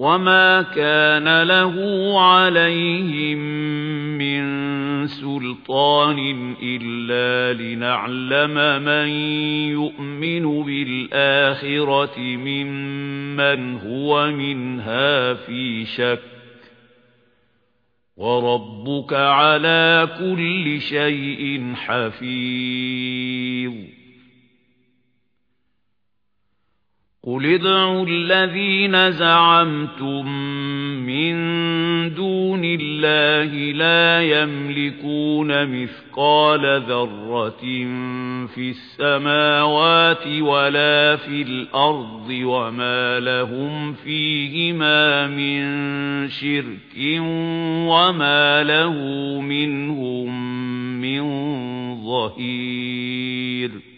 وَمَا كَانَ لَهُ عَلَيْهِمْ مِنْ سُلْطَانٍ إِلَّا لِنَعْلَمَ مَنْ يُؤْمِنُ بِالْآخِرَةِ مِمَّنْ هُوَ مِنْهَا فِي شَكٍّ وَرَبُّكَ عَلَى كُلِّ شَيْءٍ حَفِيظٌ قُلِ ادْعُوا الَّذِينَ زَعَمْتُم مِّن دُونِ اللَّهِ لَا يَمْلِكُونَ مِثْقَالَ ذَرَّةٍ فِي السَّمَاوَاتِ وَلَا فِي الْأَرْضِ وَمَا لَهُمْ فِيهِمَا مِن شِرْكٍ وَمَا لَهُ مِنْهُم مِّن ظَهِيرٍ